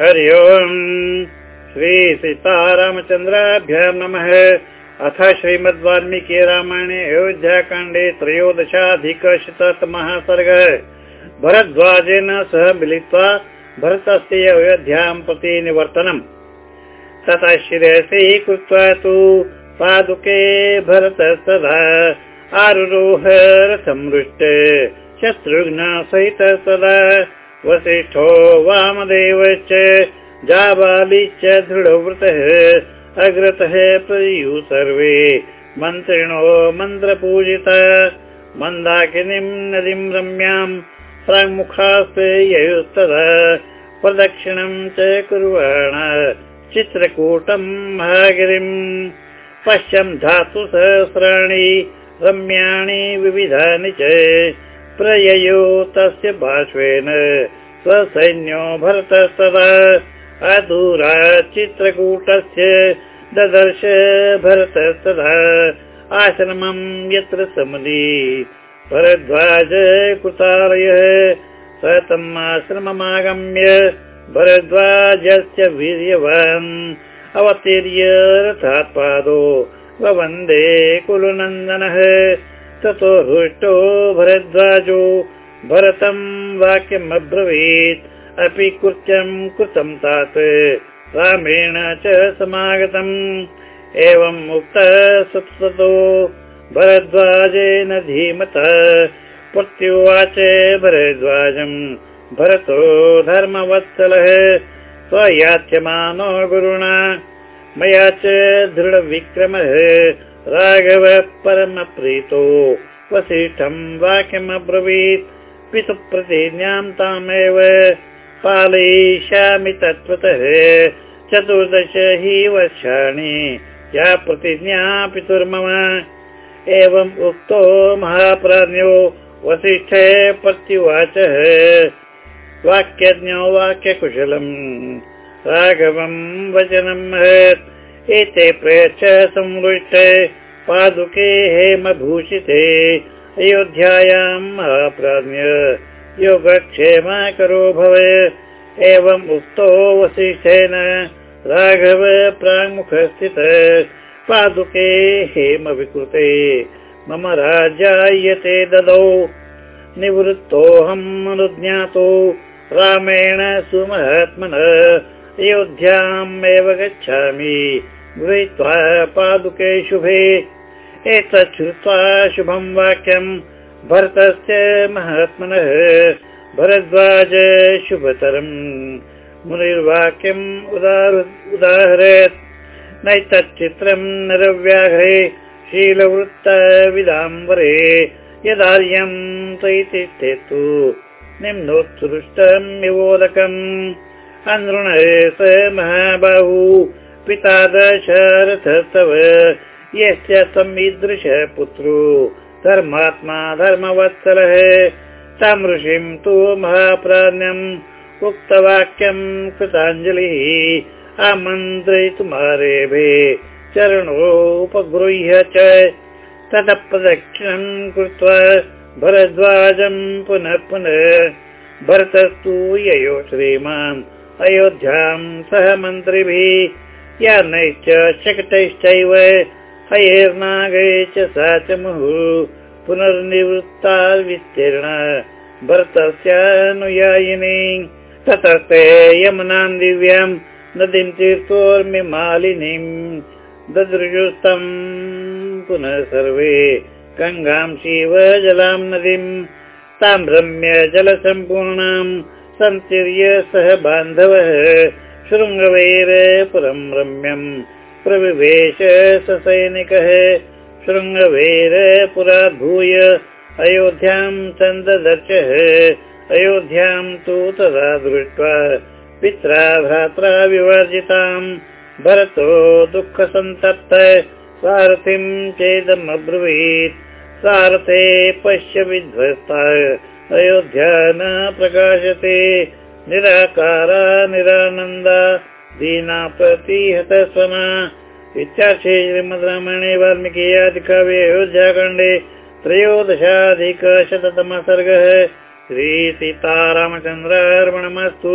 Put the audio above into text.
हरि ओम्। श्रीसीतारामचन्द्राभ्य नमः। अथ श्रीमद् वाल्मीकि रामायणे अयोध्याकाण्डे त्रयोदशाधिकशततमः सर्गः। भरद्वाजेन सह मिलित्वा भरतस्य अयोध्यां प्रति निवर्तनम्। ततः शिरसि कृत्वा तु पादुके भरत सदा आरुरोह रथमृष्ट शत्रुघ्न सहित सदा वसिष्ठो वामदेवश्च जाबाली च दृढवृतः अग्रतः प्रयु सर्वे। मन्त्रिणो मन्त्रपूजित मन्दाकिनीं नदीं रम्यां प्राङ्मुखास्ते ययुस्तदा प्रदक्षिणं च कुर्वाण चित्रकूटं महागिरिम् पश्यं धातु सहस्राणि रम्याणि विविधानि च प्रययो तस्य पार्श्वेन स्वसैन्यो भरतस्तदा अधूरा चित्रकूटस्य ददर्श भरतस्तदा आश्रमं यत्र समली भरद्वाज कृतालयः स तम् आश्रममागम्य भरद्वाजस्य वीर्यवान् अवतीर्य रथात् पादो वन्दे कुलनन्दनः ततो हृष्टो भरद्वाजो भरतं वाक्यम् अब्रवीत्। अपि कृत्यं कृतं तात रामेण च समागतम्। एवम् उक्तः सप्तो भरद्वाजेन धीमतः प्रत्युवाच भरद्वाजम् भरतो धर्मवत्सलः स्वयाच्यमानो गुरुणा मया च दृढविक्रमः राघव परमप्रीतो। वसिष्ठं वाक्यमब्रवीत्। पितुप्रतिज्ञां तामेव पालयिष्यामि तत्त्वतः। चतुर्दश हि वर्षाणि। या प्रतिज्ञा पितुर्मम। एवम् उक्तो महाप्राज्ञो वसिष्ठे प्रत्युवाचः। वाक्यज्ञो वाक्यकुशलम्। राघवम् वचनम् एते प्रयच्छ संवृष्टे पादुके हेमभूषिते। अयोध्यायां महाप्राज्ञ। योगक्षेम करो भव। एवम् उक्तो वसिष्ठेन राघव प्राङ्मुखस्थित। पादुके हेम विकृते मम राज्यायते ददौ। निवृत्तोऽहम् अनुज्ञातो रामेण सुमहात्मन। अयोध्यामेव गच्छामि। गृहीत्वा पादुके शुभे एतत् श्रुत्वा शुभं वाक्यं भरतस्य महात्मनः भरद्वाज शुभतरम् मुनिर्वाक्यम् उदाहरेत् नैतच्चित्रं नरव्याघ्रे शीलवृत्तविदाम्बरे यदार्यं त्वयि तिष्ठेतु निम्नोत्सृष्टम् विवोदकम् अनृण स महाबाहु पिता दशरथ तव यस्य समीदृश पुत्रो धर्मात्मा धर्मवत्सलः। तं ऋषिं तु महाप्राण्यम् उक्तवाक्यम् कृताञ्जलिः आमन्त्रयितुमारेभे चरणोपगृह्य च। ततः प्रदक्षिणम् कृत्वा भरद्वाजम् पुनः पुनः भरतस्तु ययो श्रीमान् अयोध्यां सह मन्त्रिभिः। यानैश्च शकटैश्चैव हयैर्नागै च सा च मुहुः पुनर्निवृत्ता विस्तीर्ण भरतस्यानुयायिनी ततस्ते यमुनां दिव्यां नदीं तीर्थोर्मिमालिनीम् ददृशुस्तम् पुनः सर्वे गङ्गां शिव जलां नदीम् तां रम्य जलसम्पूर्णाम् सन्तीर्य सह बान्धवः। शृङ्गवैर पुरं रम्यम् प्रविवेश ससैनिकः शृङ्गवैर पुराद्भूय अयोध्यां चन्ददर्शः अयोध्यां तु तदा दृष्ट्वा पित्रा भ्रात्रा विवर्जिताम् भरतो दुःखसन्तप्त सारथिं चेदमब्रवीत् सारथे पश्य विध्वस्ता अयोध्या न प्रकाशते निराकारा निरानन्दा दीना प्रतिहत स्वना इत्यार्थे श्रीमद् रामायणे वाल्मीकि आदिकाव्ये अयोध्याकाण्डे त्रयोदशाधिकशततमः सर्गः। श्रीसीतारामचन्द्रार्पणमस्तु